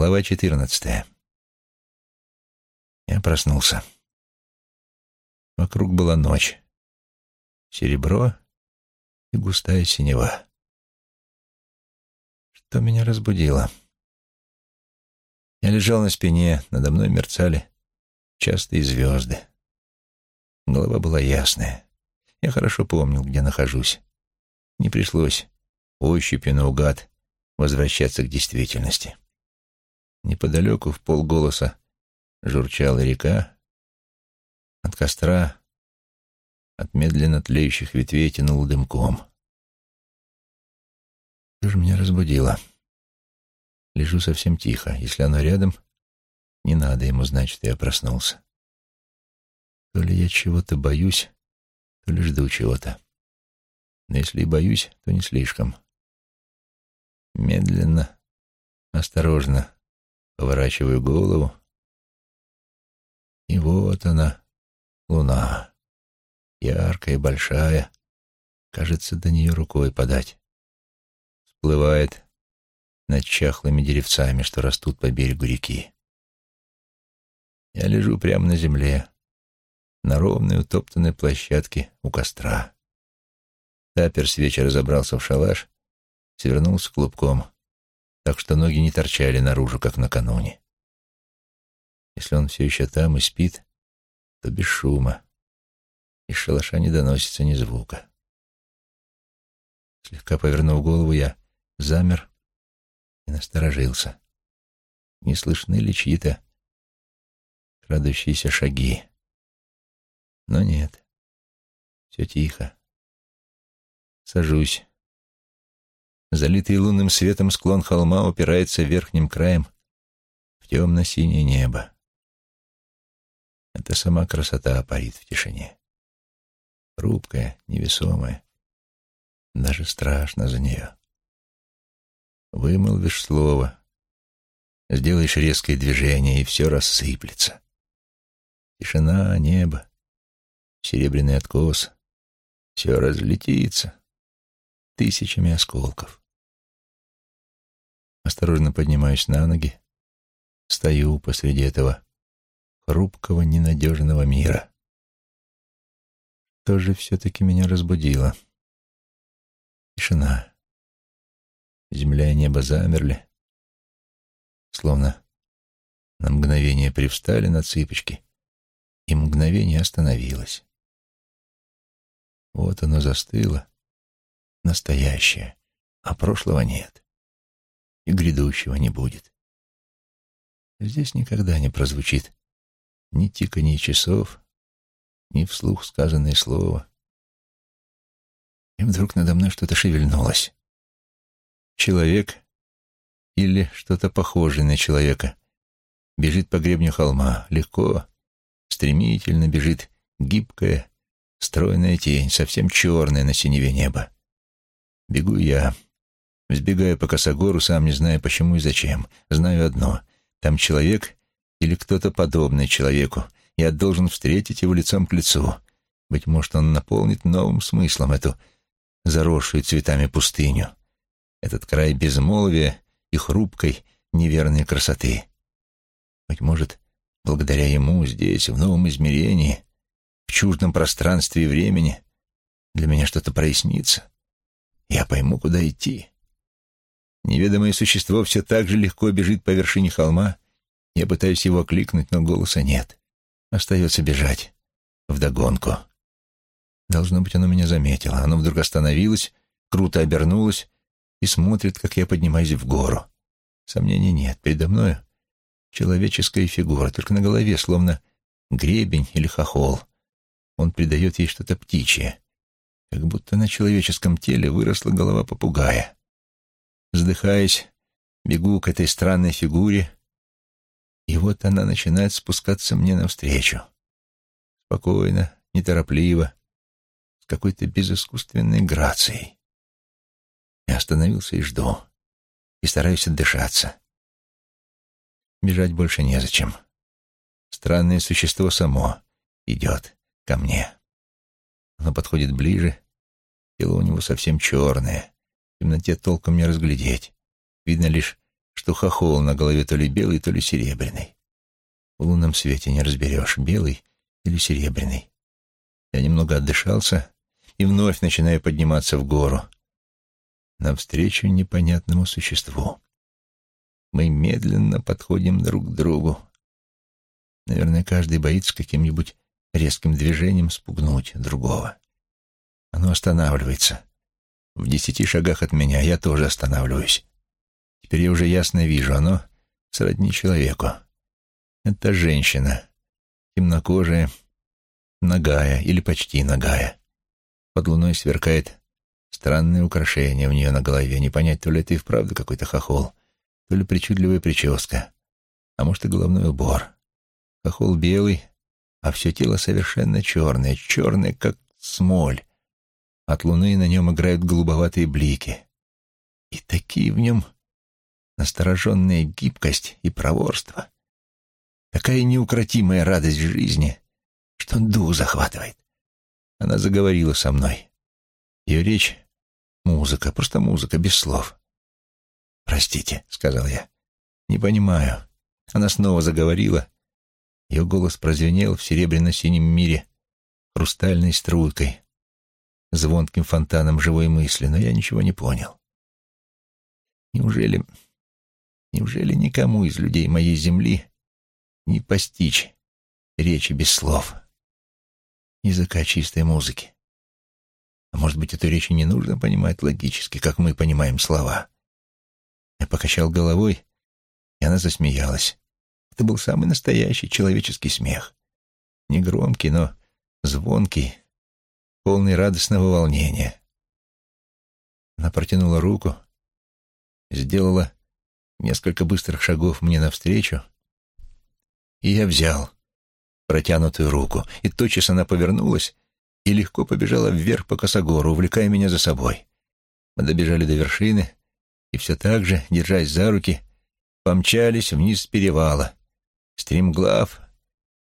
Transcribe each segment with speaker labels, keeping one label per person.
Speaker 1: Глава четырнадцатая. Я проснулся. Вокруг была ночь. Серебро и густая синева. Что меня разбудило? Я лежал на спине, надо мной мерцали частые звезды. Голова была ясная. Я хорошо помнил, где нахожусь. Не пришлось ощупью наугад возвращаться к действительности. Неподалеку в полголоса журчала река. От костра, от медленно тлеющих ветвей тянул дымком. Что же меня разбудило? Лежу совсем тихо. Если оно рядом, не надо ему знать, что я проснулся. То ли я чего-то боюсь, то ли жду чего-то. Но если и боюсь, то не слишком. Медленно, осторожно Поворачиваю голову. И вот она, луна. Яркая, большая. Кажется, до нее рукой подать. Всплывает над чахлыми деревцами, что растут по берегу реки. Я лежу прямо на земле, на ровной утоптанной площадке у костра. Тапер с вечера забрался в шалаш, свернулся клубком — так что ноги не торчали наружу, как накануне. Если он все еще там и спит, то без шума. Из шалаша не доносится ни звука. Слегка повернув голову, я замер и насторожился. Не слышны ли чьи-то крадущиеся шаги? Но нет, все тихо. Сажусь Залитый лунным светом склон холма упирается верхним краем в темно-синее небо. Это сама красота парит в тишине. Хрупкая, невесомая. Даже страшно за нее. Вымолвишь слово, сделаешь резкое движение, и все рассыплется. Тишина, небо, серебряный откос. Все разлетится тысячами осколков. Осторожно поднимаюсь на ноги, стою посреди этого хрупкого, ненадежного мира. Что же все-таки меня разбудило? Тишина. Земля и небо замерли, словно на мгновение привстали на цыпочки, и мгновение остановилось. Вот оно застыло, настоящее, а прошлого нет и грядущего не будет. Здесь никогда не прозвучит ни тиканье часов, ни вслух сказанное слово. И вдруг надо мной что-то шевельнулось. Человек или что-то похожее на человека бежит по гребню холма, легко, стремительно бежит гибкая, стройная тень, совсем черная на синеве неба. Бегу я, Взбегаю по косогору, сам не знаю почему и зачем. Знаю одно — там человек или кто-то подобный человеку. Я должен встретить его лицом к лицу. Быть может, он наполнит новым смыслом эту заросшую цветами пустыню, этот край безмолвия и хрупкой, неверной красоты. Быть может, благодаря ему здесь, в новом измерении, в чуждом пространстве и времени, для меня что-то прояснится. Я пойму, куда идти. Неведомое существо все так же легко бежит по вершине холма. Я пытаюсь его окликнуть, но голоса нет. Остается бежать. Вдогонку. Должно быть, оно меня заметило. Оно вдруг остановилось, круто обернулось и смотрит, как я поднимаюсь в гору. Сомнений нет. Передо мною человеческая фигура, только на голове, словно гребень или хохол. Он придает ей что-то птичье. Как будто на человеческом теле выросла голова попугая. Вздыхаясь, бегу к этой странной фигуре, и вот она начинает спускаться мне навстречу. Спокойно, неторопливо, с какой-то безыскусственной грацией. Я остановился и жду, и стараюсь отдышаться. Бежать больше незачем. Странное существо само идет ко мне. Оно подходит ближе, тело у него совсем черное, в темноте толком не разглядеть. Видно лишь, что хохол на голове то ли белый, то ли серебряный. В лунном свете не разберешь, белый или серебряный. Я немного отдышался и вновь начинаю подниматься в гору, навстречу непонятному существу. Мы медленно подходим друг к другу. Наверное, каждый боится каким-нибудь резким движением спугнуть другого. Оно останавливается. В десяти шагах от меня я тоже останавливаюсь. Теперь я уже ясно вижу, оно сродни человеку. Это женщина, темнокожая, нагая или почти нагая. Под луной сверкает странное украшение у нее на голове. Не понять, то ли это и вправду какой-то хохол, то ли причудливая прическа, а может и головной убор. Хохол белый, а все тело совершенно черное, черное, как смоль. От луны на нем играют голубоватые блики. И такие в нем настороженная гибкость и проворство. Такая неукротимая радость жизни, что дух захватывает. Она заговорила со мной. Ее речь — музыка, просто музыка, без слов. «Простите», — сказал я. «Не понимаю». Она снова заговорила. Ее голос прозвенел в серебряно-синем мире хрустальной струйкой, звонким фонтаном живой мысли, но я ничего не понял. Неужели... Неужели никому из людей моей земли не постичь речи без слов, языка чистой музыки? А может быть, эту речь не нужно понимать логически, как мы понимаем слова? Я покачал головой, и она засмеялась. Это был самый настоящий человеческий смех. Не громкий, но звонкий, полный радостного волнения. Она протянула руку, сделала несколько быстрых шагов мне навстречу, и я взял протянутую руку, и тотчас она повернулась и легко побежала вверх по косогору, увлекая меня за собой. Мы добежали до вершины и все так же, держась за руки, помчались вниз с перевала. Стремглав,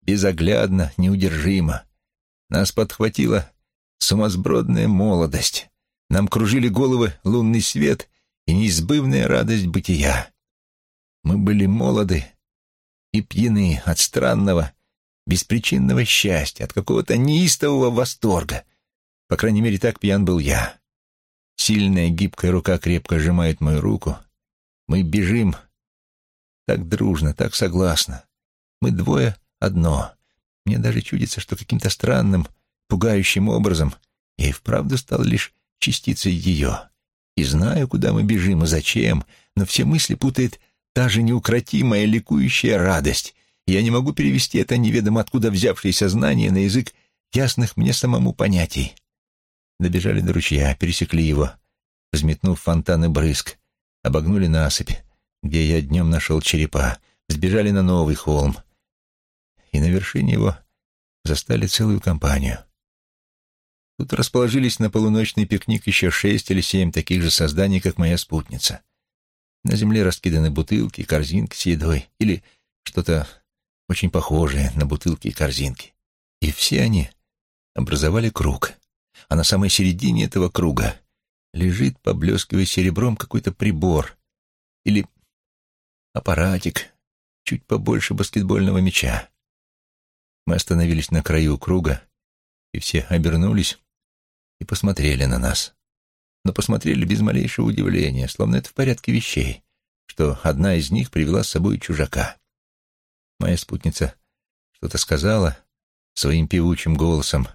Speaker 1: безоглядно, неудержимо. Нас подхватила сумасбродная молодость. Нам кружили головы лунный свет и неизбывная радость бытия. Мы были молоды и пьяны от странного, беспричинного счастья, от какого-то неистового восторга. По крайней мере, так пьян был я. Сильная гибкая рука крепко сжимает мою руку. Мы бежим так дружно, так согласно. Мы двое одно. Мне даже чудится, что каким-то странным, пугающим образом я и вправду стал лишь частицей ее. И знаю, куда мы бежим и зачем, но все мысли путает та же неукротимая ликующая радость. И я не могу перевести это неведомо откуда взявшееся знание на язык ясных мне самому понятий. Добежали до ручья, пересекли его, взметнув фонтаны брызг, обогнули насыпь, где я днем нашел черепа, сбежали на новый холм, и на вершине его застали целую компанию. Тут расположились на полуночный пикник еще шесть или семь таких же созданий, как моя спутница. На земле раскиданы бутылки, корзинки с едой или что-то очень похожее на бутылки и корзинки. И все они образовали круг. А на самой середине этого круга лежит, поблескивая серебром, какой-то прибор или аппаратик, чуть побольше баскетбольного мяча. Мы остановились на краю круга, и все обернулись и посмотрели на нас. Но посмотрели без малейшего удивления, словно это в порядке вещей, что одна из них привела с собой чужака. Моя спутница что-то сказала своим певучим голосом,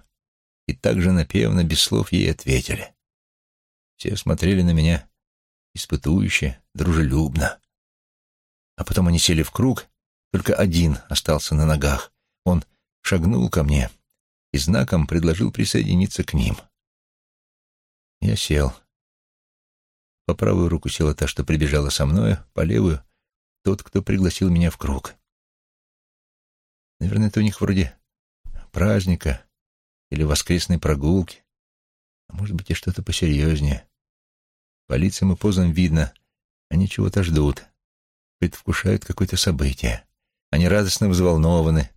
Speaker 1: и также напевно, без слов ей ответили. Все смотрели на меня испытующе, дружелюбно. А потом они сели в круг, только один остался на ногах. Он шагнул ко мне и знаком предложил присоединиться к ним. Я сел. По правую руку села та, что прибежала со мною, по левую — тот, кто пригласил меня в круг. Наверное, это у них вроде праздника или воскресной прогулки, а может быть и что-то посерьезнее. По лицам и позам видно, они чего-то ждут, предвкушают какое-то событие. Они радостно взволнованы,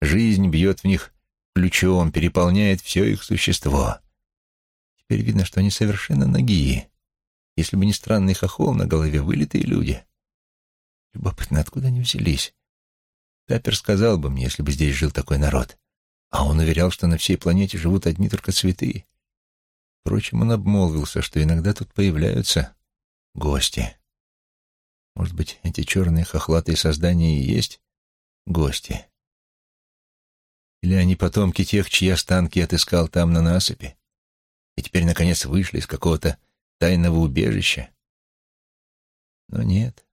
Speaker 1: Жизнь бьет в них ключом, переполняет все их существо. Теперь видно, что они совершенно ноги. Если бы не странный хохол на голове, вылитые люди. Любопытно, откуда они взялись? Таппер сказал бы мне, если бы здесь жил такой народ. А он уверял, что на всей планете живут одни только цветы. Впрочем, он обмолвился, что иногда тут появляются гости. Может быть, эти черные хохлатые создания и есть гости? Или они потомки тех, чьи останки отыскал там на насыпи, и теперь, наконец, вышли из какого-то тайного убежища? Но нет,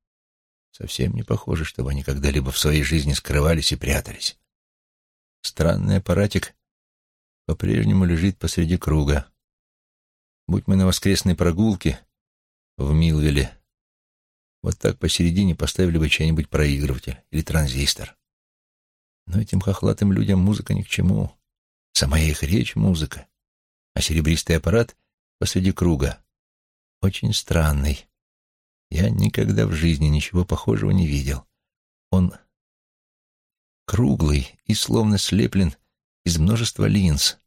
Speaker 1: совсем не похоже, чтобы они когда-либо в своей жизни скрывались и прятались. Странный аппаратик по-прежнему лежит посреди круга. Будь мы на воскресной прогулке в Милвилле, вот так посередине поставили бы чей-нибудь проигрыватель или транзистор. Но этим хохлатым людям музыка ни к чему. Сама их речь — музыка. А серебристый аппарат посреди круга очень странный. Я никогда в жизни ничего похожего не видел. Он круглый и словно слеплен из множества линз.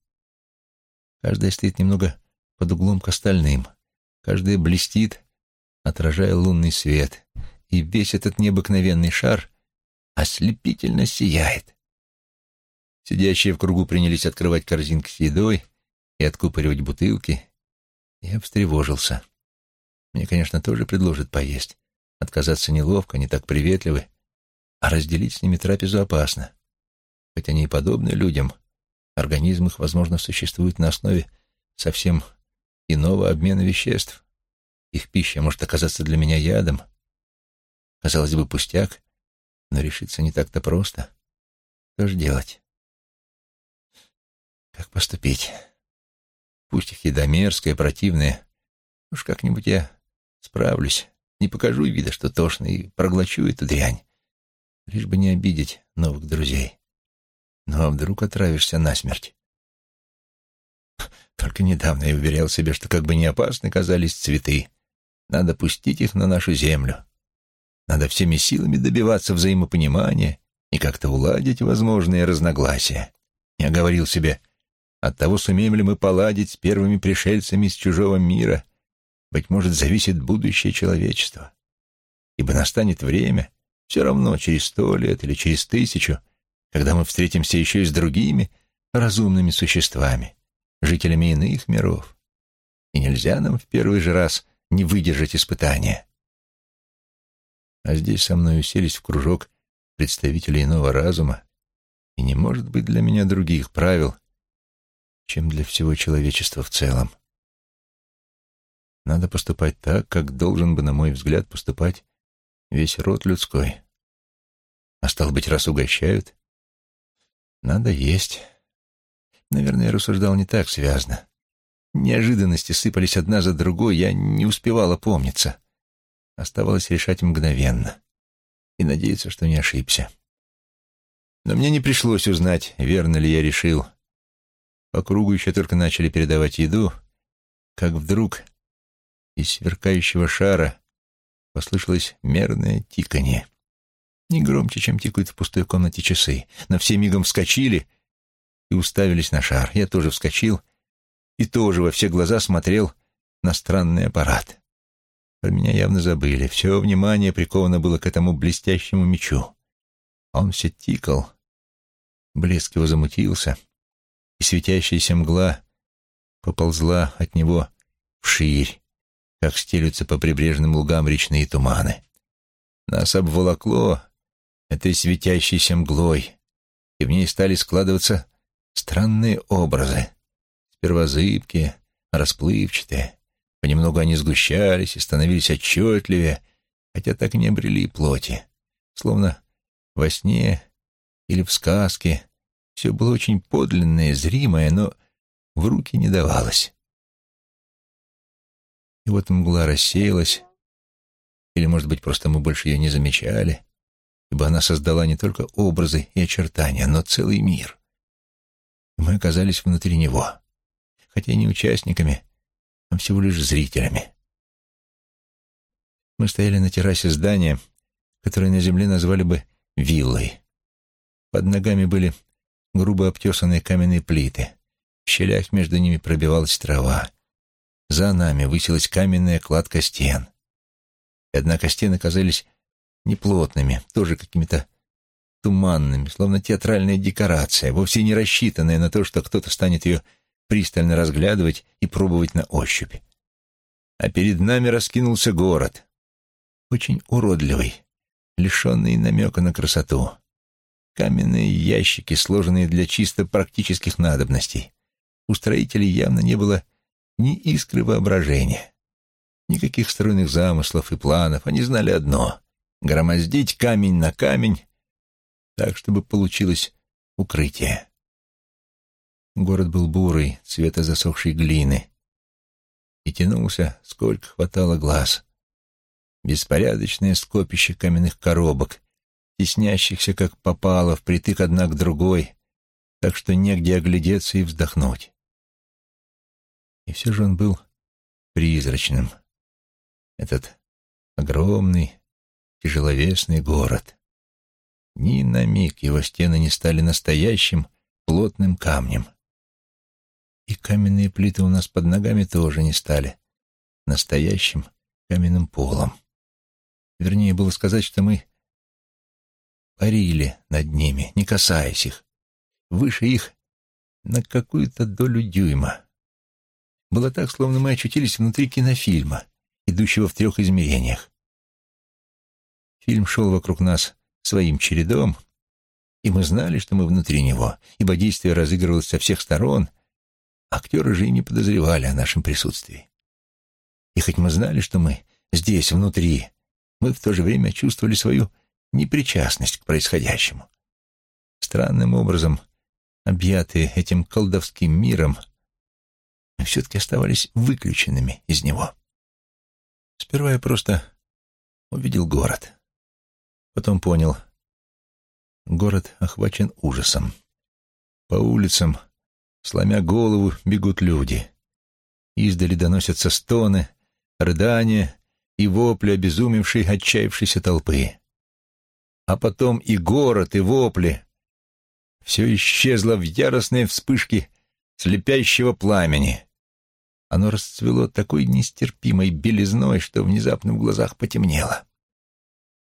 Speaker 1: Каждая стоит немного под углом к остальным. Каждая блестит, отражая лунный свет. И весь этот необыкновенный шар ослепительно сияет. Сидящие в кругу принялись открывать корзинки с едой и откупоривать бутылки. Я встревожился. Мне, конечно, тоже предложат поесть. Отказаться неловко, не так приветливы, а разделить с ними трапезу опасно. Хоть они и подобны людям, организм их, возможно, существует на основе совсем иного обмена веществ. Их пища может оказаться для меня ядом. Казалось бы, пустяк, но решиться не так-то просто. Что же делать? Как поступить? Пусть их еда мерзкая, противная. Уж как-нибудь я справлюсь. Не покажу вида, что тошно, и проглочу эту дрянь. Лишь бы не обидеть новых друзей. Ну а вдруг отравишься насмерть? Только недавно я уверял себя, что как бы не опасны казались цветы. Надо пустить их на нашу землю. Надо всеми силами добиваться взаимопонимания и как-то уладить возможные разногласия. Я говорил себе, от того, сумеем ли мы поладить с первыми пришельцами из чужого мира, быть может, зависит будущее человечества. Ибо настанет время, все равно через сто лет или через тысячу, когда мы встретимся еще и с другими разумными существами, жителями иных миров. И нельзя нам в первый же раз не выдержать испытания. А здесь со мной уселись в кружок представителей иного разума, и не может быть для меня других правил, чем для всего человечества в целом. Надо поступать так, как должен бы, на мой взгляд, поступать весь род людской. А стал быть, раз угощают, надо есть. Наверное, я рассуждал не так связно. Неожиданности сыпались одна за другой, я не успевала помниться. Оставалось решать мгновенно и надеяться, что не ошибся. Но мне не пришлось узнать, верно ли я решил. По кругу еще только начали передавать еду, как вдруг из сверкающего шара послышалось мерное тиканье. Не громче, чем тикают в пустой комнате часы, но все мигом вскочили и уставились на шар. Я тоже вскочил и тоже во все глаза смотрел на странный аппарат. Про меня явно забыли. Все внимание приковано было к этому блестящему мечу. Он все тикал. Блеск его замутился, и светящаяся мгла поползла от него вширь, как стелются по прибрежным лугам речные туманы. Нас обволокло этой светящейся мглой, и в ней стали складываться странные образы, сперва зыбкие, расплывчатые, Понемногу они сгущались и становились отчетливее, хотя так и не обрели плоти. Словно во сне или в сказке все было очень подлинное, зримое, но в руки не давалось. И вот мгла рассеялась, или, может быть, просто мы больше ее не замечали, ибо она создала не только образы и очертания, но целый мир. И мы оказались внутри него, хотя не участниками, а всего лишь зрителями. Мы стояли на террасе здания, которое на земле назвали бы виллой. Под ногами были грубо обтесанные каменные плиты. В щелях между ними пробивалась трава. За нами высилась каменная кладка стен. Однако стены казались неплотными, тоже какими-то туманными, словно театральная декорация, вовсе не рассчитанная на то, что кто-то станет ее пристально разглядывать и пробовать на ощупь. А перед нами раскинулся город, очень уродливый, лишенный намека на красоту. Каменные ящики, сложенные для чисто практических надобностей. У строителей явно не было ни искры воображения, никаких стройных замыслов и планов. Они знали одно — громоздить камень на камень так, чтобы получилось укрытие. Город был бурый, цвета засохшей глины, и тянулся, сколько хватало глаз. Беспорядочное скопище каменных коробок, теснящихся, как попало, впритык одна к другой, так что негде оглядеться и вздохнуть. И все же он был призрачным. Этот огромный, тяжеловесный город. Ни на миг его стены не стали настоящим плотным камнем. И каменные плиты у нас под ногами тоже не стали настоящим каменным полом. Вернее, было сказать, что мы парили над ними, не касаясь их, выше их на какую-то долю дюйма. Было так, словно мы очутились внутри кинофильма, идущего в трех измерениях. Фильм шел вокруг нас своим чередом, и мы знали, что мы внутри него, ибо действие разыгрывалось со всех сторон, актеры же и не подозревали о нашем присутствии. И хоть мы знали, что мы здесь, внутри, мы в то же время чувствовали свою непричастность к происходящему. Странным образом, объятые этим колдовским миром, мы все-таки оставались выключенными из него. Сперва я просто увидел город. Потом понял, город охвачен ужасом. По улицам, сломя голову, бегут люди. Издали доносятся стоны, рыдания и вопли обезумевшей, отчаявшейся толпы. А потом и город, и вопли. Все исчезло в яростной вспышке слепящего пламени. Оно расцвело такой нестерпимой белизной, что внезапно в глазах потемнело.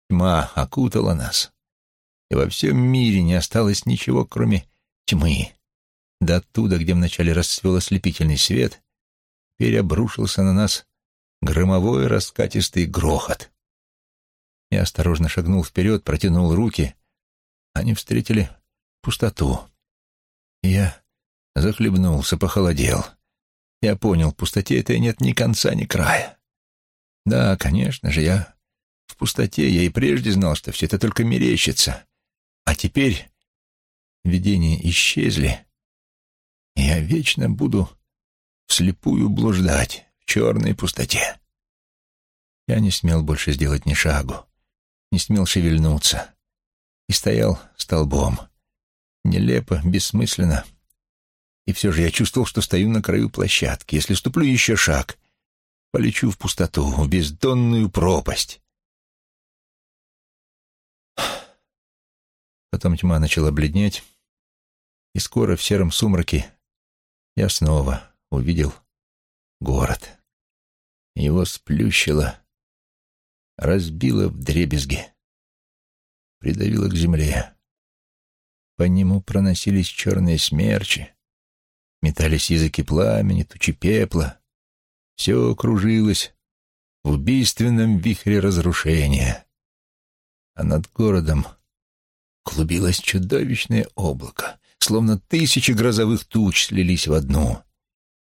Speaker 1: Тьма окутала нас, и во всем мире не осталось ничего, кроме тьмы. Да оттуда, где вначале расцвел ослепительный свет, теперь на нас громовой раскатистый грохот. Я осторожно шагнул вперед, протянул руки. Они встретили пустоту. Я захлебнулся, похолодел. Я понял, пустоте этой нет ни конца, ни края. Да, конечно же, я в пустоте я и прежде знал, что все это только мерещится. А теперь видения исчезли, я вечно буду вслепую блуждать в черной пустоте. Я не смел больше сделать ни шагу, не смел шевельнуться и стоял столбом. Нелепо, бессмысленно. И все же я чувствовал, что стою на краю площадки. Если ступлю еще шаг, полечу в пустоту, в бездонную пропасть. Потом тьма начала бледнеть, и скоро в сером сумраке я снова увидел город. Его сплющило, разбило в дребезги, придавило к земле. По нему проносились черные смерчи, метались языки пламени, тучи пепла. Все кружилось в убийственном вихре разрушения. А над городом клубилось чудовищное облако, словно тысячи грозовых туч слились в одну.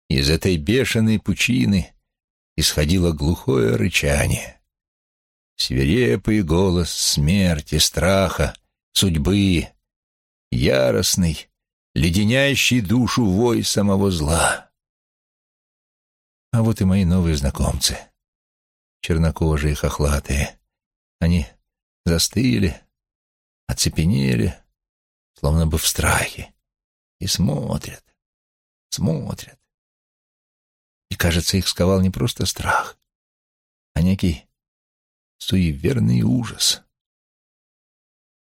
Speaker 1: Из этой бешеной пучины исходило глухое рычание. Свирепый голос смерти, страха, судьбы, яростный, леденящий душу вой самого зла. А вот и мои новые знакомцы, чернокожие, хохлатые. Они застыли, оцепенели, словно бы в страхе, и смотрят, смотрят. И, кажется, их сковал не просто страх, а некий суеверный ужас.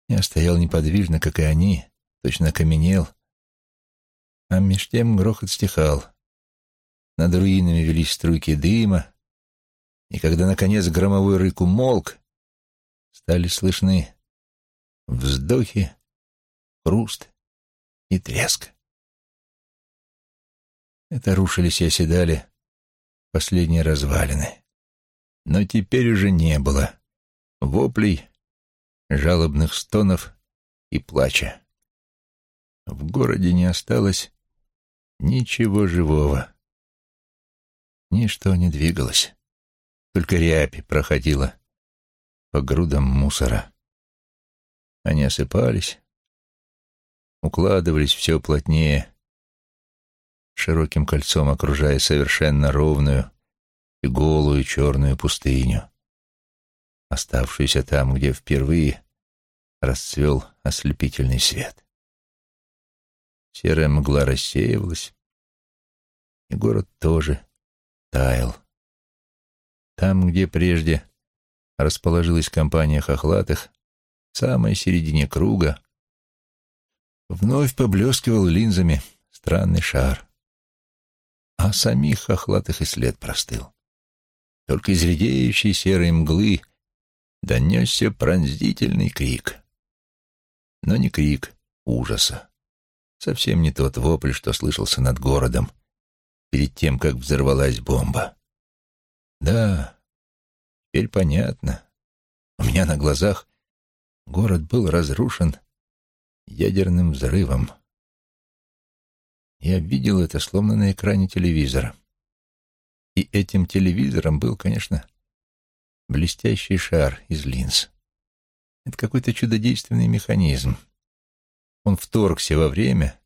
Speaker 1: Я стоял неподвижно, как и они, точно окаменел, а меж тем грохот стихал. Над руинами велись струйки дыма, и когда, наконец, громовой рык умолк, стали слышны вздохи, хруст и треск. Это рушились и оседали последние развалины. Но теперь уже не было воплей, жалобных стонов и плача. В городе не осталось ничего живого. Ничто не двигалось, только рябь проходила по грудам мусора. Они осыпались, укладывались все плотнее, широким кольцом окружая совершенно ровную и голую черную пустыню, оставшуюся там, где впервые расцвел ослепительный свет. Серая мгла рассеивалась, и город тоже таял. Там, где прежде расположилась компания хохлатых, в самой середине круга, вновь поблескивал линзами странный шар. А самих хохлатых и след простыл. Только из редеющей серой мглы донесся пронзительный крик. Но не крик ужаса. Совсем не тот вопль, что слышался над городом перед тем, как взорвалась бомба. Да, теперь понятно. У меня на глазах город был разрушен ядерным взрывом. Я видел это словно на экране телевизора. И этим телевизором был, конечно, блестящий шар из линз. Это какой-то чудодейственный механизм. Он вторгся во время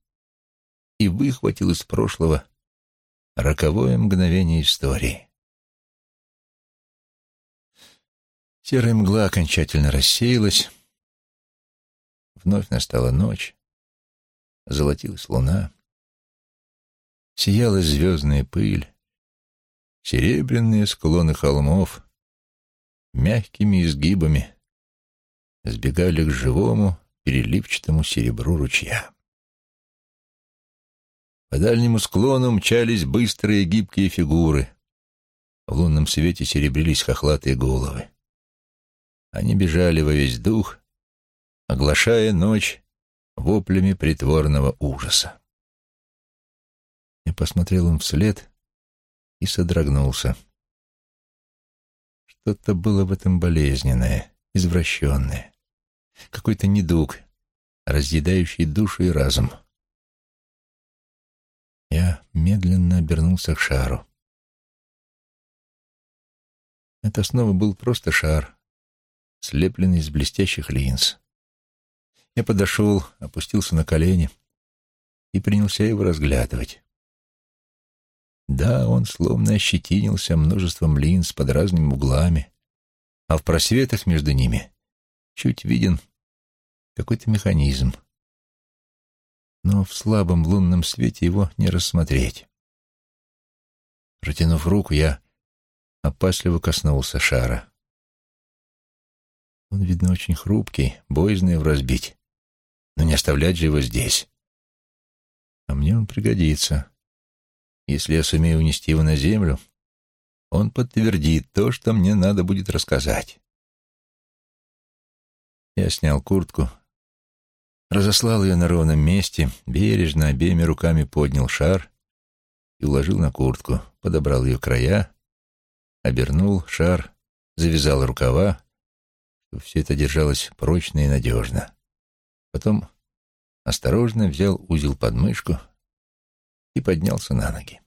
Speaker 1: и выхватил из прошлого роковое мгновение истории. Серая мгла окончательно рассеялась. Вновь настала ночь. Золотилась луна. Сияла звездная пыль. Серебряные склоны холмов мягкими изгибами сбегали к живому переливчатому серебру ручья. По дальнему склону мчались быстрые гибкие фигуры. В лунном свете серебрились хохлатые головы. Они бежали во весь дух, оглашая ночь воплями притворного ужаса. Я посмотрел им вслед и содрогнулся. Что-то было в этом болезненное, извращенное. Какой-то недуг, разъедающий душу и разум. Я медленно обернулся к шару. Это снова был просто шар, слепленный из блестящих линз. Я подошел, опустился на колени и принялся его разглядывать. Да, он словно ощетинился множеством линз под разными углами, а в просветах между ними чуть виден какой-то механизм. Но в слабом лунном свете его не рассмотреть. Протянув руку, я опасливо коснулся шара. Он, видно, очень хрупкий, боязный в разбить. Но не оставлять же его здесь. А мне он пригодится. Если я сумею унести его на землю, он подтвердит то, что мне надо будет рассказать. Я снял куртку, разослал ее на ровном месте, бережно обеими руками поднял шар и уложил на куртку, подобрал ее края, обернул шар, завязал рукава, чтобы все это держалось прочно и надежно. Потом осторожно взял узел под мышку и поднялся на ноги.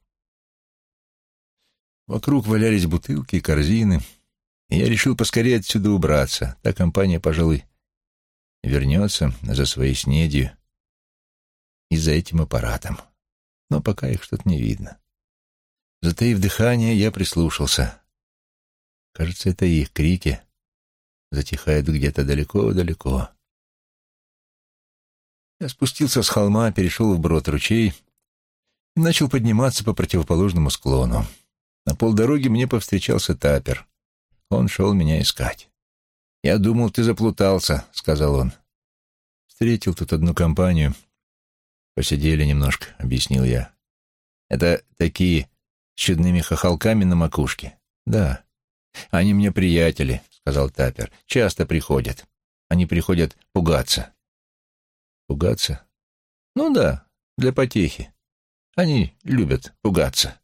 Speaker 1: Вокруг валялись бутылки и корзины, и я решил поскорее отсюда убраться. Та компания, пожалуй, вернется за своей снедью и за этим аппаратом. Но пока их что-то не видно. Затаив дыхание, я прислушался. Кажется, это их крики затихают где-то далеко-далеко. Я спустился с холма, перешел вброд ручей начал подниматься по противоположному склону. На полдороги мне повстречался Тапер. Он шел меня искать. «Я думал, ты заплутался», — сказал он. «Встретил тут одну компанию. Посидели немножко», — объяснил я. «Это такие с чудными хохолками на макушке?» «Да. Они мне приятели», — сказал Тапер. «Часто приходят. Они приходят пугаться». «Пугаться?» «Ну да, для потехи. Они любят пугаться».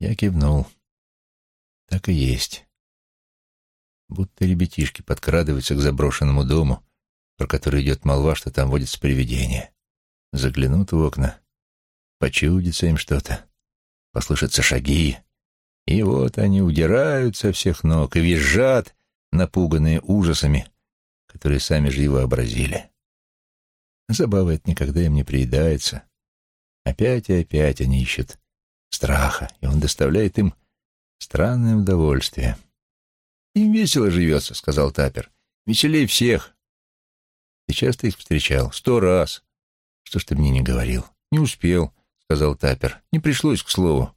Speaker 1: Я кивнул. Так и есть. Будто ребятишки подкрадываются к заброшенному дому, про который идет молва, что там водится привидение. Заглянут в окна, почудится им что-то, послышатся шаги, и вот они удирают со всех ног и визжат, напуганные ужасами, которые сами же и вообразили. Забава это никогда им не приедается. Опять и опять они ищут страха, и он доставляет им странное удовольствие. «Им весело живется», — сказал Тапер. «Веселей всех». «Ты часто их встречал?» «Сто раз». «Что ж ты мне не говорил?» «Не успел», — сказал Тапер. «Не пришлось, к слову».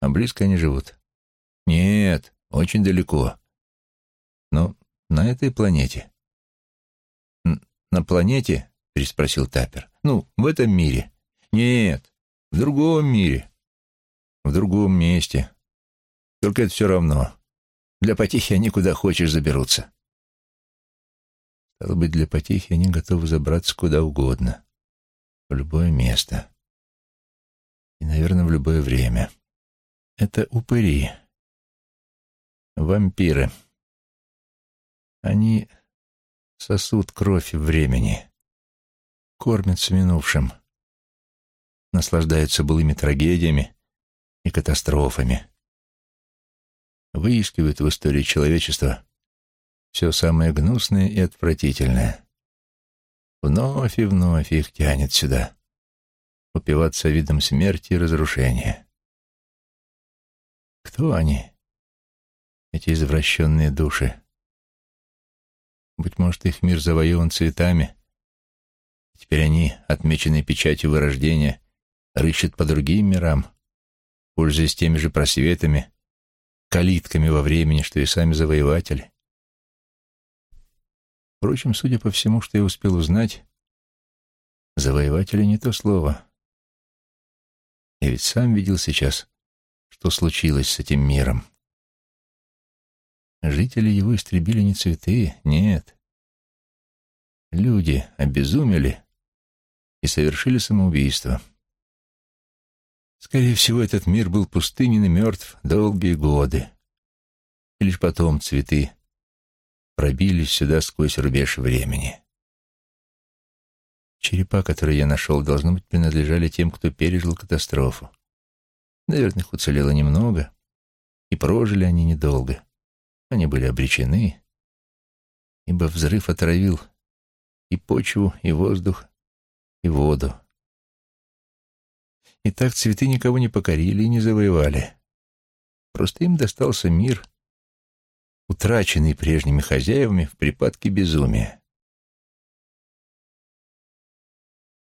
Speaker 1: «А близко они живут?» «Нет, очень далеко». «Но на этой планете». «На планете?» — переспросил Тапер. «Ну, в этом мире». «Нет, в другом мире. В другом месте. Только это все равно. Для потехи они куда хочешь заберутся». Стало быть, для потехи они готовы забраться куда угодно. В любое место. И, наверное, в любое время. Это упыри. Вампиры. Они сосут кровь времени, кормятся минувшим, наслаждаются былыми трагедиями и катастрофами, выискивают в истории человечества все самое гнусное и отвратительное. Вновь и вновь их тянет сюда, упиваться видом смерти и разрушения. Кто они, эти извращенные души? Быть может, их мир завоеван цветами. теперь они, отмеченные печатью вырождения, рыщут по другим мирам, пользуясь теми же просветами, калитками во времени, что и сами завоеватели. Впрочем, судя по всему, что я успел узнать, завоеватели не то слово. Я ведь сам видел сейчас, что случилось с этим миром. Жители его истребили не цветы, нет. Люди обезумели и совершили самоубийство. Скорее всего, этот мир был пустынен и мертв долгие годы. И лишь потом цветы пробились сюда сквозь рубеж времени. Черепа, которые я нашел, должно быть, принадлежали тем, кто пережил катастрофу. Наверное, их уцелело немного, и прожили они недолго. Они были обречены, ибо взрыв отравил и почву, и воздух, и воду. И так цветы никого не покорили и не завоевали. Просто им достался мир, утраченный прежними хозяевами в припадке безумия.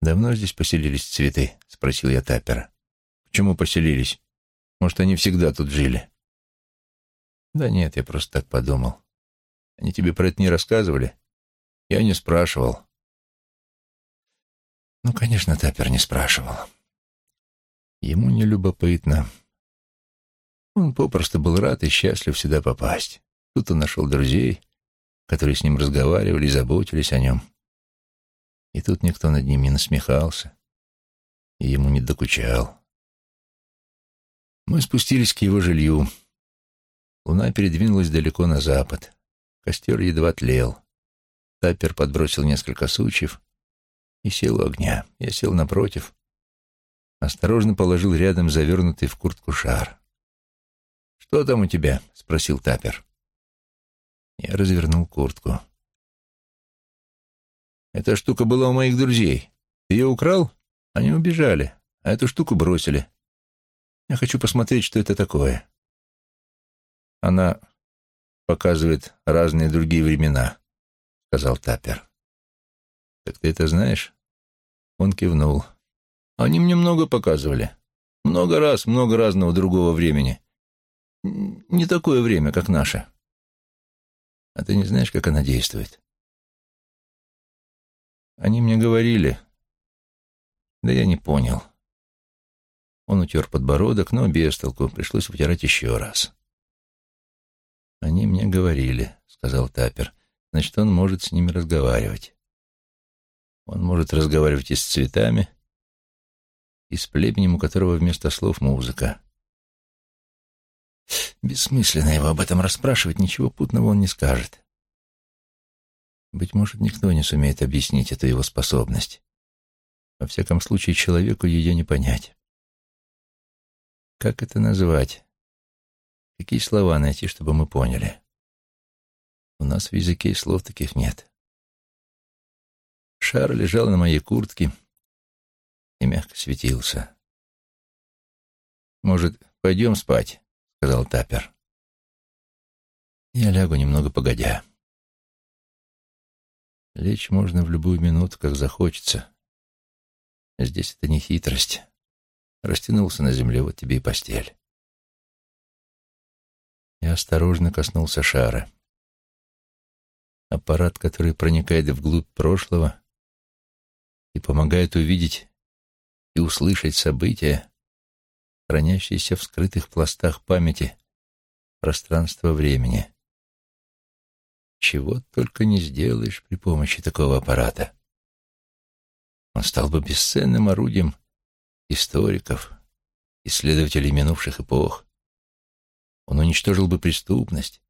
Speaker 1: «Давно здесь поселились цветы?» — спросил я Таппера. «Почему поселились? Может, они всегда тут жили?» «Да нет, я просто так подумал. Они тебе про это не рассказывали?» «Я не спрашивал». «Ну, конечно, Таппер не спрашивал. Ему не любопытно. Он попросту был рад и счастлив сюда попасть. Тут он нашел друзей, которые с ним разговаривали и заботились о нем. И тут никто над ним не насмехался и ему не докучал. Мы спустились к его жилью. Луна передвинулась далеко на запад. Костер едва тлел. Таппер подбросил несколько сучьев и сел у огня. Я сел напротив, осторожно положил рядом завернутый в куртку шар. «Что там у тебя?» — спросил Таппер. Я развернул куртку. «Эта штука была у моих друзей. Ты ее украл? Они убежали, а эту штуку бросили. Я хочу посмотреть, что это такое». Она показывает разные другие времена, — сказал Таппер. «Так ты это знаешь?» Он кивнул. «Они мне много показывали. Много раз, много разного другого времени. Не такое время, как наше. А ты не знаешь, как она действует?» «Они мне говорили. Да я не понял». Он утер подбородок, но без толку, пришлось вытирать еще раз. Они мне говорили», — сказал Тапер. «Значит, он может с ними разговаривать. Он может разговаривать и с цветами, и с племенем, у которого вместо слов музыка. Бессмысленно его об этом расспрашивать, ничего путного он не скажет. Быть может, никто не сумеет объяснить эту его способность. Во всяком случае, человеку ее не понять. Как это назвать? Какие слова найти, чтобы мы поняли? У нас в языке слов таких нет. Шар лежал на моей куртке и мягко светился. «Может, пойдем спать?» — сказал Тапер. «Я лягу немного погодя. Лечь можно в любую минуту, как захочется. Здесь это не хитрость. Растянулся на земле, вот тебе и постель». Я осторожно коснулся шара. Аппарат, который проникает вглубь прошлого и помогает увидеть и услышать события, хранящиеся в скрытых пластах памяти пространства-времени. Чего только не сделаешь при помощи такого аппарата. Он стал бы бесценным орудием историков, исследователей минувших эпох. Он уничтожил бы преступность,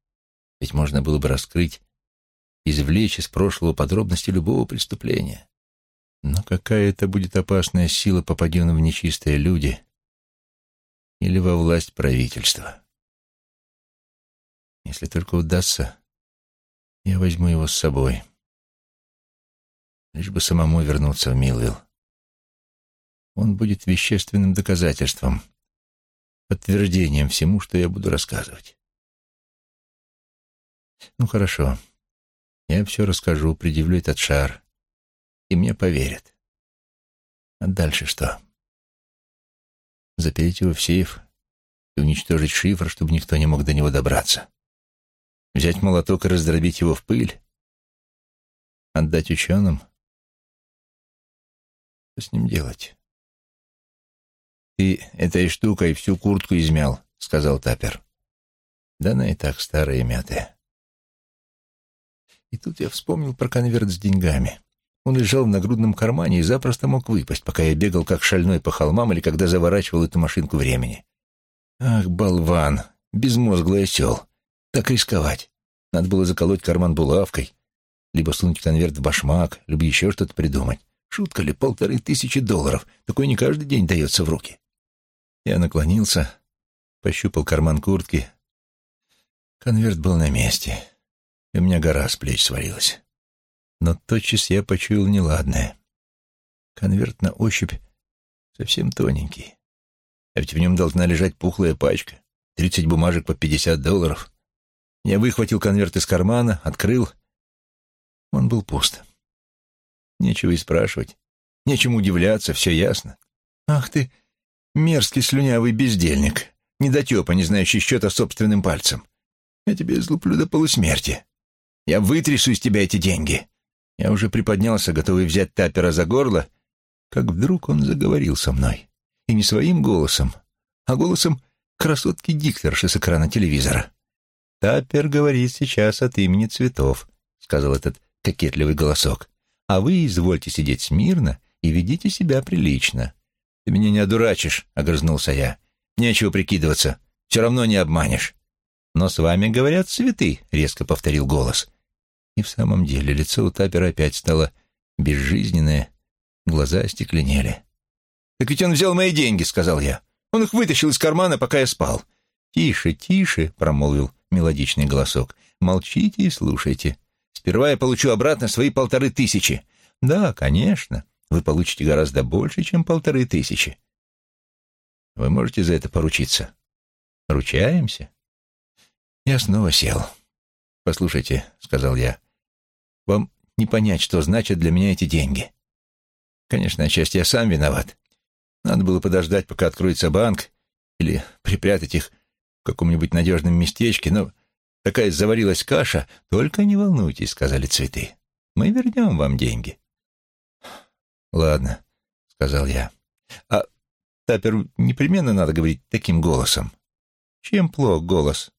Speaker 1: ведь можно было бы раскрыть, извлечь из прошлого подробности любого преступления. Но какая это будет опасная сила, попадя в нечистые люди или во власть правительства? Если только удастся, я возьму его с собой. Лишь бы самому вернуться в Милвилл. Он будет вещественным доказательством, подтверждением всему, что я буду рассказывать. Ну, хорошо. Я все расскажу, предъявлю этот шар и мне поверят. А дальше что? Запереть его в сейф и уничтожить шифр, чтобы никто не мог до него добраться. Взять молоток и раздробить его в пыль? Отдать ученым? Что с ним делать? «Ты этой штукой всю куртку измял», — сказал Тапер. «Да она и так старая и мятая». И тут я вспомнил про конверт с деньгами. Он лежал в нагрудном кармане и запросто мог выпасть, пока я бегал как шальной по холмам или когда заворачивал эту машинку времени. Ах, болван, безмозглый осел. Так рисковать. Надо было заколоть карман булавкой, либо сунуть конверт в башмак, либо еще что-то придумать. Шутка ли, полторы тысячи долларов. Такой не каждый день дается в руки. Я наклонился, пощупал карман куртки. Конверт был на месте, и у меня гора с плеч свалилась но тотчас я почуял неладное. Конверт на ощупь совсем тоненький. А ведь в нем должна лежать пухлая пачка, тридцать бумажек по пятьдесят долларов. Я выхватил конверт из кармана, открыл. Он был пуст. Нечего и спрашивать. Нечему удивляться, все ясно. Ах ты, мерзкий слюнявый бездельник, недотепа, не знающий счета собственным пальцем. Я тебе излуплю до полусмерти. Я вытрясу из тебя эти деньги. Я уже приподнялся, готовый взять Таппера за горло, как вдруг он заговорил со мной. И не своим голосом, а голосом красотки-дикторши с экрана телевизора. «Таппер говорит сейчас от имени цветов», — сказал этот кокетливый голосок. «А вы извольте сидеть смирно и ведите себя прилично». «Ты меня не одурачишь», — огрызнулся я. «Нечего прикидываться, все равно не обманешь». «Но с вами говорят цветы», — резко повторил голос. И в самом деле лицо у Тапера опять стало безжизненное, глаза остекленели. «Так ведь он взял мои деньги», — сказал я. «Он их вытащил из кармана, пока я спал». «Тише, тише», — промолвил мелодичный голосок. «Молчите и слушайте. Сперва я получу обратно свои полторы тысячи». «Да, конечно. Вы получите гораздо больше, чем полторы тысячи». «Вы можете за это поручиться?» «Ручаемся?» Я снова сел. «Послушайте», — сказал я, вам не понять, что значат для меня эти деньги. Конечно, отчасти я сам виноват. Надо было подождать, пока откроется банк, или припрятать их в каком-нибудь надежном местечке, но такая заварилась каша. Только не волнуйтесь, — сказали цветы. Мы вернем вам деньги. Ладно, — сказал я. А Таперу непременно надо говорить таким голосом. Чем плох голос?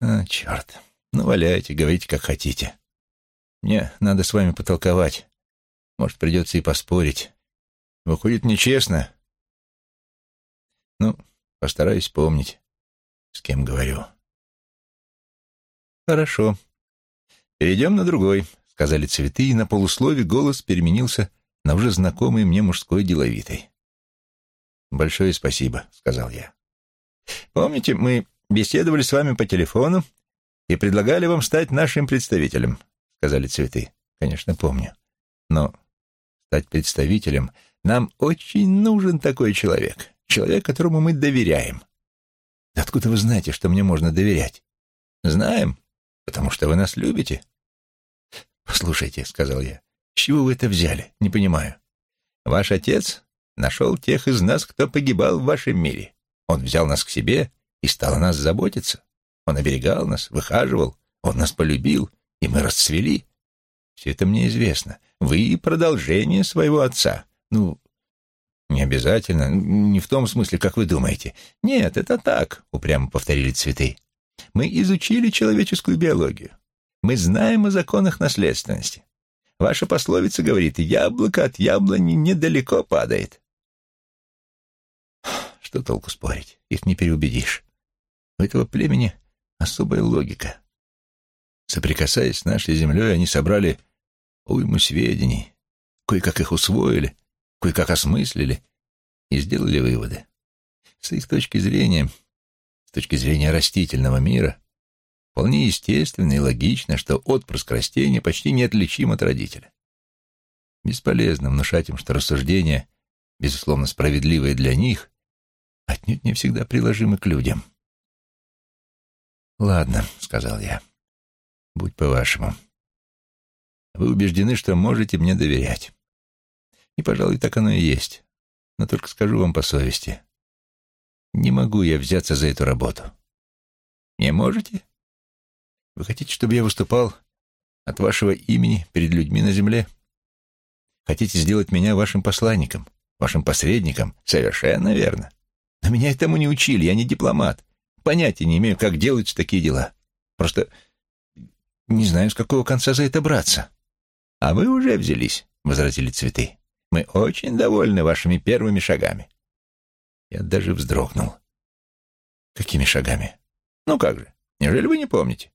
Speaker 1: А, черт. Ну, валяйте, говорите, как хотите. Мне надо с вами потолковать. Может, придется и поспорить. Выходит, нечестно. Ну, постараюсь помнить, с кем говорю. Хорошо. Перейдем на другой, сказали цветы, и на полуслове голос переменился на уже знакомый мне мужской деловитый. «Большое спасибо», — сказал я. «Помните, мы беседовали с вами по телефону и предлагали вам стать нашим представителем», — сказали цветы. «Конечно, помню. Но стать представителем нам очень нужен такой человек. Человек, которому мы доверяем». «Откуда вы знаете, что мне можно доверять?» «Знаем, потому что вы нас любите». «Послушайте», — сказал я, — «с чего вы это взяли? Не понимаю». «Ваш отец нашел тех из нас, кто погибал в вашем мире. Он взял нас к себе и стал о нас заботиться. Он оберегал нас, выхаживал, он нас полюбил, и мы расцвели. Все это мне известно. Вы продолжение своего отца. Ну, не обязательно, не в том смысле, как вы думаете. Нет, это так, упрямо повторили цветы. Мы изучили человеческую биологию. Мы знаем о законах наследственности. Ваша пословица говорит, яблоко от яблони недалеко падает. Что толку спорить? Их не переубедишь. У этого племени особая логика. Соприкасаясь с нашей землей, они собрали уйму сведений, кое-как их усвоили, кое-как осмыслили и сделали выводы. С их точки зрения, с точки зрения растительного мира, вполне естественно и логично, что отпрыск растения почти неотличим от родителя. Бесполезно внушать им, что рассуждения, безусловно справедливые для них, отнюдь не всегда приложимы к людям. «Ладно», — сказал я, — «будь по-вашему. Вы убеждены, что можете мне доверять. И, пожалуй, так оно и есть. Но только скажу вам по совести. Не могу я взяться за эту работу». «Не можете? Вы хотите, чтобы я выступал от вашего имени перед людьми на земле? Хотите сделать меня вашим посланником, вашим посредником? Совершенно верно. Но меня этому не учили, я не дипломат. Понятия не имею, как делаются такие дела. Просто не знаю, с какого конца за это браться. А вы уже взялись, — возразили цветы. Мы очень довольны вашими первыми шагами. Я даже вздрогнул. Какими шагами? Ну как же, неужели вы не помните?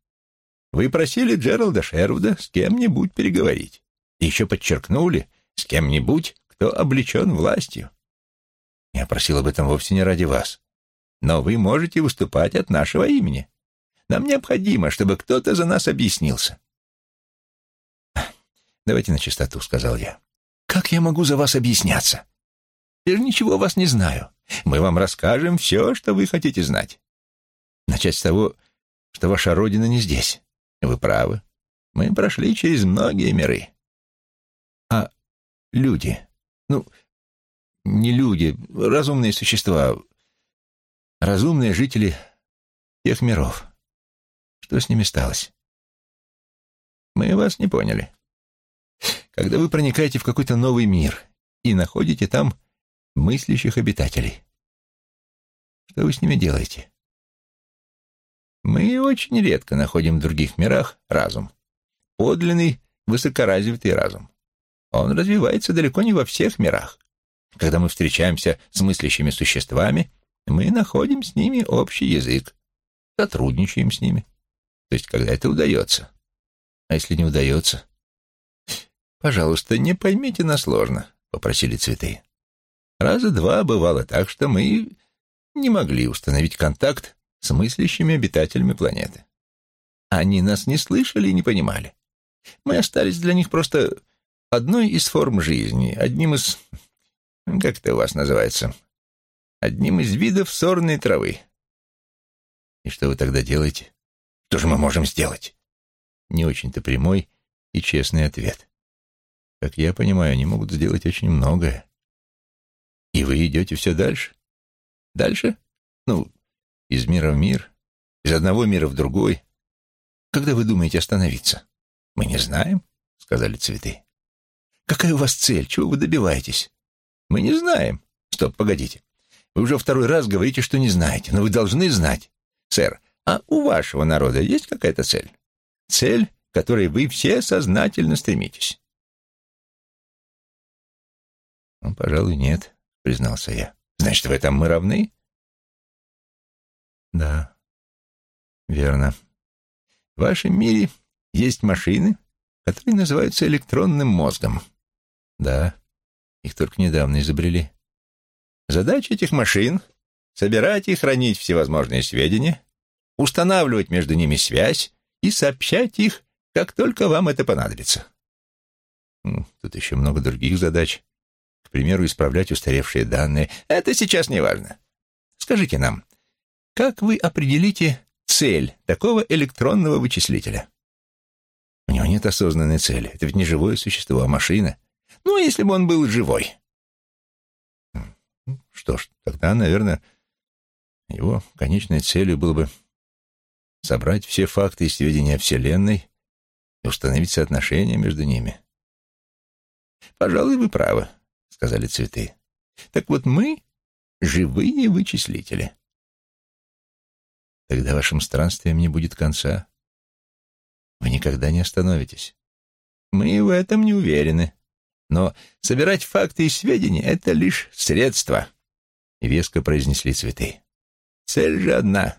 Speaker 1: Вы просили Джералда Шервуда с кем-нибудь переговорить. И еще подчеркнули, с кем-нибудь, кто облечен властью. Я просил об этом вовсе не ради вас. Но вы можете выступать от нашего имени. Нам необходимо, чтобы кто-то за нас объяснился. Давайте на чистоту, сказал я. Как я могу за вас объясняться? Я же ничего о вас не знаю. Мы вам расскажем все, что вы хотите знать. Начать с того, что ваша родина не здесь. Вы правы. Мы прошли через многие миры. А люди, ну, не люди, разумные существа, разумные жители тех миров. Что с ними сталось? Мы вас не поняли. Когда вы проникаете в какой-то новый мир и находите там мыслящих обитателей, что вы с ними делаете? Мы очень редко находим в других мирах разум. Подлинный, высокоразвитый разум. Он развивается далеко не во всех мирах. Когда мы встречаемся с мыслящими существами, мы находим с ними общий язык, сотрудничаем с ними. То есть, когда это удается. А если не удается? «Пожалуйста, не поймите нас сложно», — попросили цветы. Раза два бывало так, что мы не могли установить контакт с мыслящими обитателями планеты. Они нас не слышали и не понимали. Мы остались для них просто одной из форм жизни, одним из как это у вас называется? Одним из видов сорной травы. И что вы тогда делаете? Что же мы можем сделать? Не очень-то прямой и честный ответ. Как я понимаю, они могут сделать очень многое. И вы идете все дальше? Дальше? Ну, из мира в мир, из одного мира в другой. Когда вы думаете остановиться? Мы не знаем, — сказали цветы. Какая у вас цель? Чего вы добиваетесь? Мы не знаем. Стоп, погодите. Вы уже второй раз говорите, что не знаете, но вы должны знать. Сэр, А у вашего народа есть какая-то цель? Цель, к которой вы все сознательно стремитесь? Ну, пожалуй, нет, признался я. Значит, в этом мы равны? Да, верно. В вашем мире есть машины, которые называются электронным мозгом. Да, их только недавно изобрели. Задача этих машин — собирать и хранить всевозможные сведения, устанавливать между ними связь и сообщать их, как только вам это понадобится. Тут еще много других задач. К примеру, исправлять устаревшие данные. Это сейчас не важно. Скажите нам, как вы определите цель такого электронного вычислителя? У него нет осознанной цели. Это ведь не живое существо, а машина. Ну, а если бы он был живой? Что ж, тогда, наверное, его конечной целью было бы собрать все факты и сведения о Вселенной и установить соотношение между ними. «Пожалуй, вы правы», — сказали цветы. «Так вот мы — живые вычислители». Тогда вашим странствиям не будет конца. Вы никогда не остановитесь. Мы в этом не уверены. Но собирать факты и сведения — это лишь средство, — веско произнесли цветы. Цель же одна —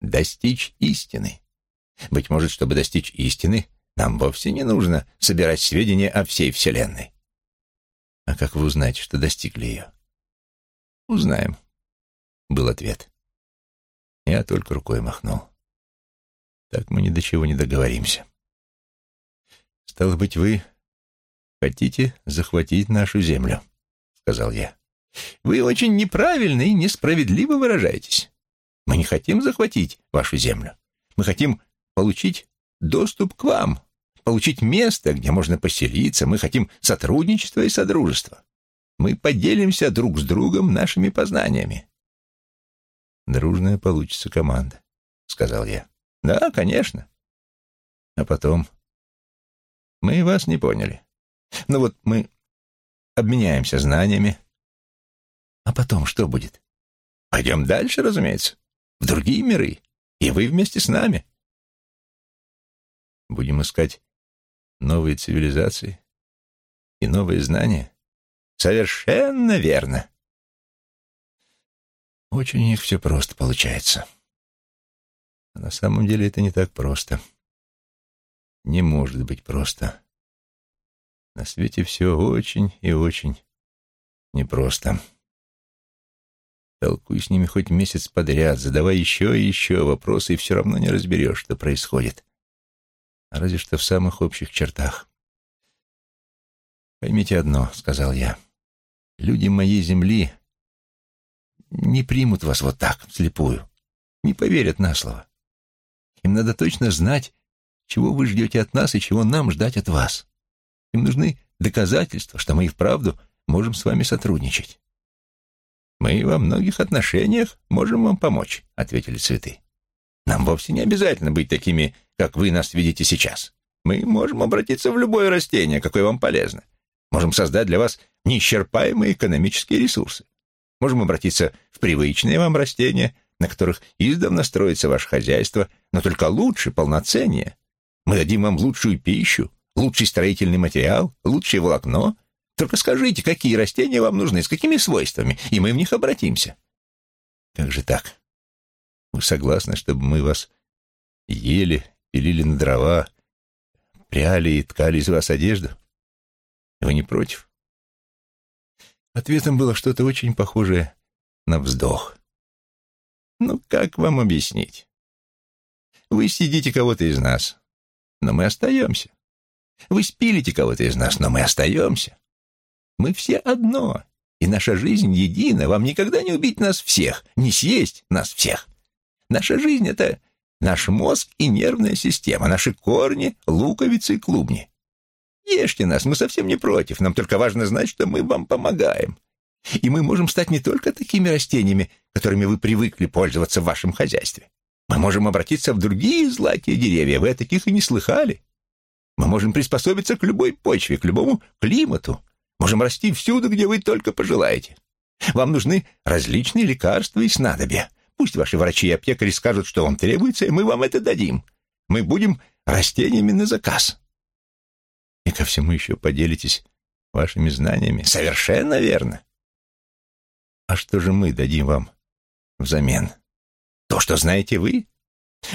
Speaker 1: достичь истины. Быть может, чтобы достичь истины, нам вовсе не нужно собирать сведения о всей Вселенной. А как вы узнаете, что достигли ее? Узнаем, — был ответ. Я только рукой махнул. Так мы ни до чего не договоримся. Стало быть, вы хотите захватить нашу землю, сказал я. Вы очень неправильно и несправедливо выражаетесь. Мы не хотим захватить вашу землю. Мы хотим получить доступ к вам, получить место, где можно поселиться. Мы хотим сотрудничества и содружества. Мы поделимся друг с другом нашими познаниями. Дружная получится команда, сказал я. Да, конечно. А потом... Мы вас не поняли. Ну вот мы обменяемся знаниями. А потом что будет? Пойдем дальше, разумеется, в другие миры, и вы вместе с нами. Будем искать новые цивилизации и новые знания. Совершенно верно. Очень у них все просто получается. А на самом деле это не так просто. Не может быть просто. На свете все очень и очень непросто. Толкуй с ними хоть месяц подряд, задавай еще и еще вопросы, и все равно не разберешь, что происходит. А разве что в самых общих чертах. «Поймите одно», — сказал я. «Люди моей земли не примут вас вот так, вслепую, не поверят на слово. Им надо точно знать, чего вы ждете от нас и чего нам ждать от вас. Им нужны доказательства, что мы и вправду можем с вами сотрудничать. «Мы во многих отношениях можем вам помочь», — ответили цветы. «Нам вовсе не обязательно быть такими, как вы нас видите сейчас. Мы можем обратиться в любое растение, какое вам полезно. Можем создать для вас неисчерпаемые экономические ресурсы. Можем обратиться в привычные вам растения, на которых издавна строится ваше хозяйство, но только лучше, полноценнее. Мы дадим вам лучшую пищу, лучший строительный материал, лучшее волокно. Только скажите, какие растения вам нужны, с какими свойствами, и мы в них обратимся. Как же так? Вы согласны, чтобы мы вас ели, пилили на дрова, пряли и ткали из вас одежду? Вы не против? Ответом было что-то очень похожее на вздох. Ну, как вам объяснить? Вы съедите кого-то из нас, но мы остаемся. Вы спилите кого-то из нас, но мы остаемся. Мы все одно, и наша жизнь едина. Вам никогда не убить нас всех, не съесть нас всех. Наша жизнь — это наш мозг и нервная система, наши корни, луковицы и клубни. Ешьте нас, мы совсем не против, нам только важно знать, что мы вам помогаем. И мы можем стать не только такими растениями, которыми вы привыкли пользоваться в вашем хозяйстве. Мы можем обратиться в другие златые деревья, вы о таких и не слыхали. Мы можем приспособиться к любой почве, к любому климату. Можем расти всюду, где вы только пожелаете. Вам нужны различные лекарства и снадобья.
Speaker 2: Пусть ваши врачи и аптекари скажут, что вам требуется, и мы вам это дадим. Мы будем растениями на заказ. И ко всему еще поделитесь вашими знаниями. Совершенно верно. А что же мы дадим вам взамен? То, что знаете вы.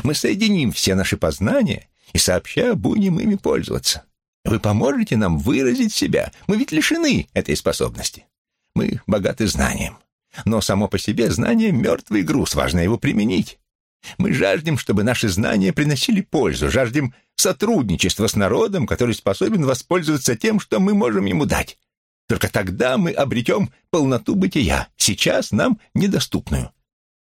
Speaker 2: Мы соединим все наши познания и сообща будем ими пользоваться. Вы поможете нам выразить себя. Мы ведь лишены этой способности. Мы богаты знанием. Но само по себе знание — мертвый груз, важно его применить. Мы жаждем, чтобы наши знания приносили пользу, жаждем сотрудничества с народом, который способен воспользоваться тем, что мы можем ему дать. Только тогда мы обретем полноту бытия, сейчас нам недоступную.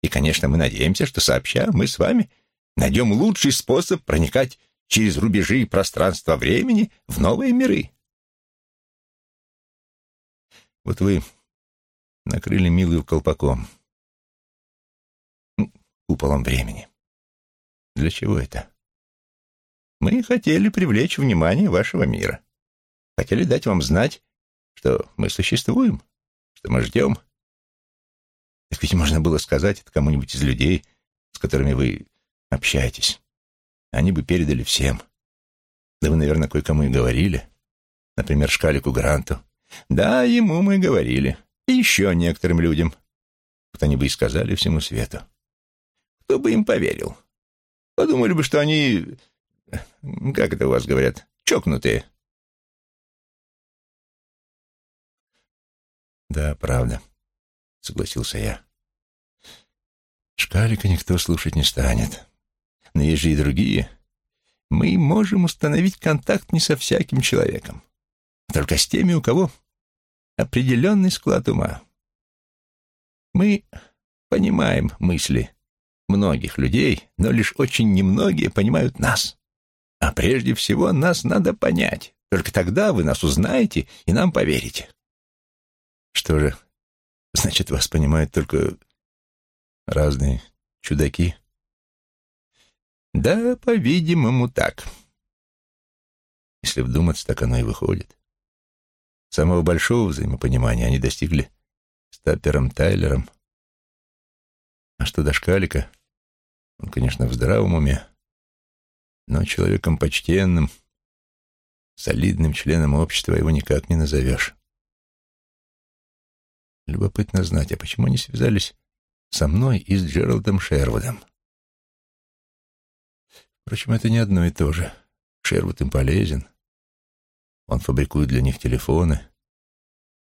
Speaker 2: И, конечно, мы надеемся, что сообща мы с вами найдем лучший способ проникать через рубежи пространства-времени в новые миры. Вот вы накрыли милую колпаком, куполом времени. Для чего это? Мы хотели привлечь внимание вашего мира. Хотели дать вам знать, что мы существуем, что мы ждем. Так ведь можно было сказать это кому-нибудь из людей, с которыми вы общаетесь. Они бы передали всем. Да вы, наверное, кое-кому и говорили. Например, Шкалику Гранту. Да, ему мы говорили. И еще некоторым людям. Вот они бы и сказали всему свету. Кто бы им поверил? Подумали бы, что они... Как это у вас говорят? Чокнутые.
Speaker 1: Да, правда, согласился я. Шкалика никто слушать не станет. Но есть же и другие. Мы можем установить контакт не со всяким человеком, а только с теми, у кого определенный склад ума. Мы понимаем мысли многих людей, но лишь очень немногие понимают нас. А прежде всего нас надо понять. Только тогда вы нас узнаете и нам поверите. Что же, значит, вас понимают только разные чудаки?
Speaker 2: Да, по-видимому, так.
Speaker 1: Если вдуматься, так оно и выходит. Самого большого взаимопонимания они достигли с Таппером Тайлером. А что до Шкалика, он, конечно, в здравом уме, но человеком почтенным, солидным членом общества его никак не назовешь. Любопытно знать, а почему они связались со мной и с Джералдом Шервудом? Впрочем, это не одно и то же. Шервуд им полезен. Он фабрикует для них телефоны.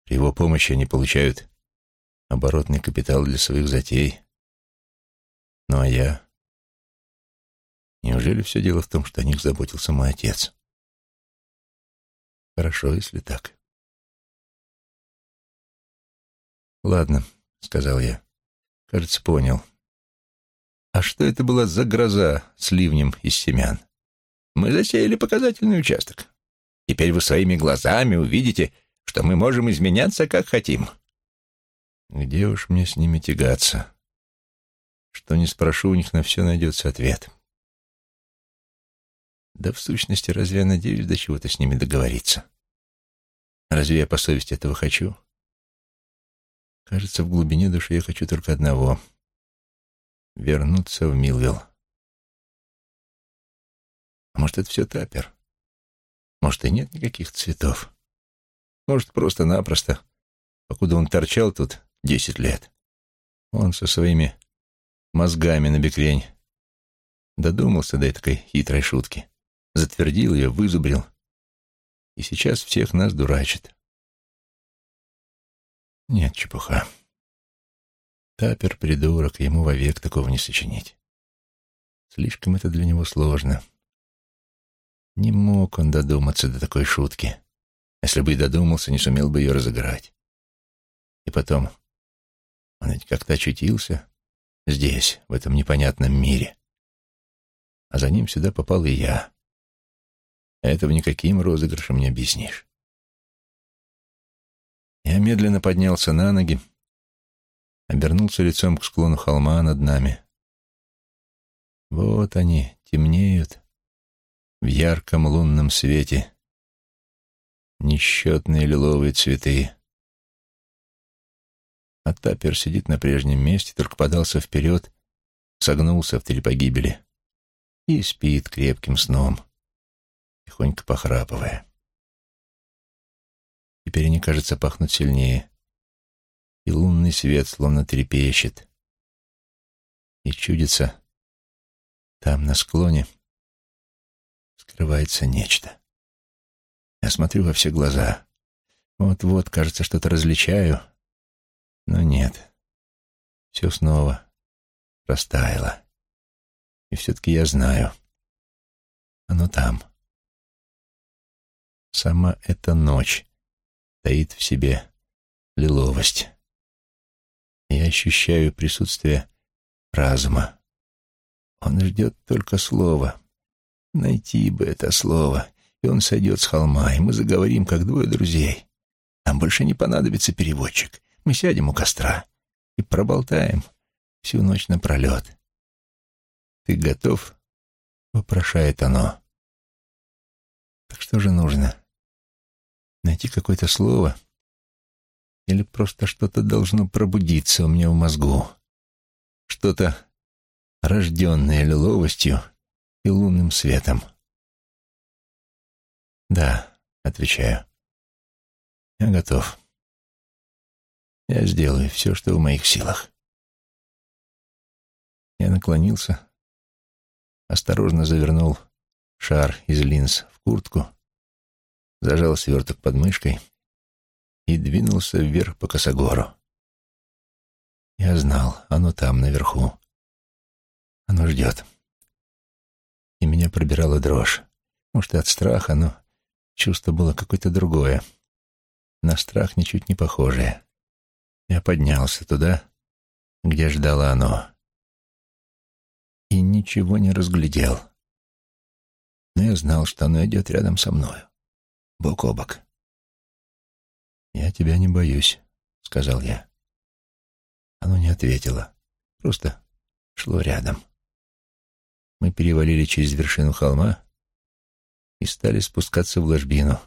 Speaker 1: При его помощи они получают оборотный капитал для своих затей. Ну а я... Неужели все дело в том, что о них заботился мой отец? Хорошо, если так. «Ладно», — сказал я. «Кажется, понял. А что это была за гроза с ливнем из семян?
Speaker 2: Мы засеяли показательный участок. Теперь вы своими глазами увидите, что мы можем изменяться, как хотим».
Speaker 1: «Где уж мне с ними тягаться? Что не спрошу, у них на все найдется ответ». Да в сущности, разве я надеюсь до чего-то с ними договориться? Разве я по совести этого хочу? Кажется, в глубине души я хочу только одного — вернуться в Милвилл. А может, это все тапер? Может, и нет никаких цветов? Может, просто-напросто, покуда он торчал тут десять лет, он со своими мозгами на бекрень додумался до этой хитрой шутки, затвердил ее, вызубрил, и сейчас всех нас дурачит. Нет, чепуха. Тапер — придурок, ему вовек такого не сочинить. Слишком это для него сложно. Не мог он додуматься до такой шутки. Если бы и додумался, не сумел бы ее разыграть. И потом, он ведь как-то очутился здесь, в этом непонятном мире. А за ним сюда попал и я. Этого никаким розыгрышем не объяснишь. Я медленно поднялся на ноги, обернулся лицом к склону холма над нами. Вот они, темнеют в ярком лунном свете. Несчетные лиловые цветы. А Таппер сидит на прежнем месте, только подался вперед согнулся в три погибели и спит крепким сном, тихонько похрапывая. Теперь они, кажется, пахнут сильнее, и лунный свет словно трепещет. И чудится, там, на склоне, скрывается нечто. Я смотрю во все глаза. Вот-вот, кажется, что-то различаю, но нет. Все снова растаяло. И все-таки я знаю. Оно там. Сама эта ночь таит в себе лиловость. Я ощущаю присутствие разума. Он ждет только слова. Найти бы это слово, и он сойдет с холма, и мы заговорим, как двое друзей. Нам больше не понадобится переводчик. Мы сядем у костра и проболтаем всю ночь напролет. «Ты готов?» — вопрошает оно. «Так что же нужно? Найти какое-то слово? Или просто что-то должно пробудиться у меня в мозгу? Что-то, рожденное лиловостью и лунным светом?» «Да», — отвечаю. «Я готов. Я сделаю все, что в моих силах». Я наклонился, осторожно завернул шар из линз в куртку, зажал сверток под мышкой и двинулся вверх по косогору. Я знал, оно там, наверху. Оно ждет. И меня пробирала дрожь. Может, и от страха, но чувство было какое-то другое. На страх ничуть не похожее. Я поднялся туда, где ждало оно и ничего не разглядел. Но я знал, что оно идет рядом со мною, бок о бок. «Я тебя не боюсь», — сказал я. Оно не ответило, просто шло рядом. Мы перевалили через вершину холма и стали спускаться в ложбину,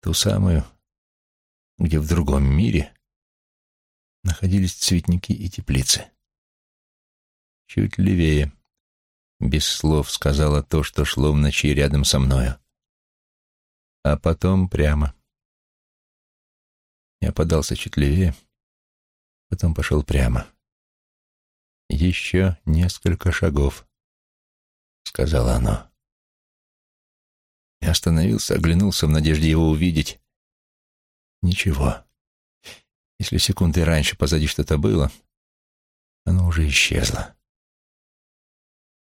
Speaker 1: ту самую, где в другом мире находились цветники и теплицы. Чуть левее. Без слов сказала то, что шло в ночи рядом со мною. А потом прямо. Я подался чуть левее, потом пошел прямо. «Еще несколько шагов», — сказала оно. Я остановился, оглянулся в надежде его увидеть. Ничего. Если секунды раньше позади что-то было, оно уже исчезло.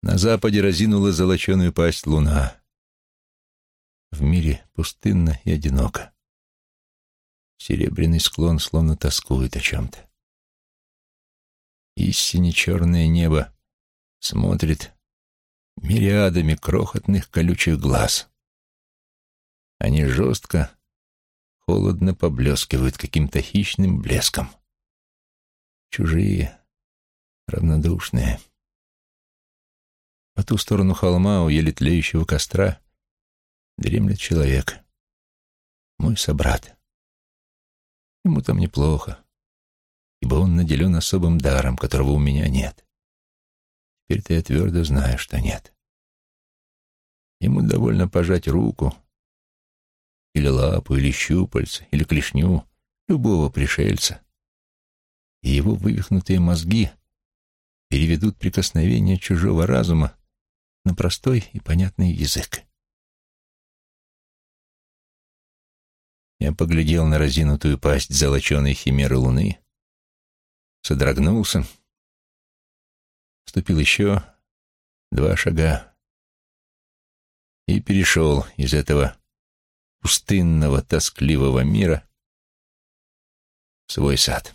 Speaker 1: На западе разинула золоченую пасть луна. В мире пустынно и одиноко. Серебряный склон словно тоскует о чем-то. Истине черное небо смотрит мириадами крохотных колючих глаз. Они жестко, холодно поблескивают каким-то хищным блеском. Чужие, равнодушные — по ту сторону холма, у еле тлеющего костра, дремлет человек. Мой собрат. Ему там неплохо, ибо он наделен особым даром, которого у меня нет. Теперь-то я твердо знаю, что нет. Ему довольно пожать руку, или лапу, или щупальце, или клешню любого пришельца, и его вывихнутые мозги переведут прикосновение чужого разума на простой и понятный язык. Я поглядел на разинутую пасть золоченой химеры луны, содрогнулся, ступил еще два шага. И перешел из этого пустынного, тоскливого мира в свой сад.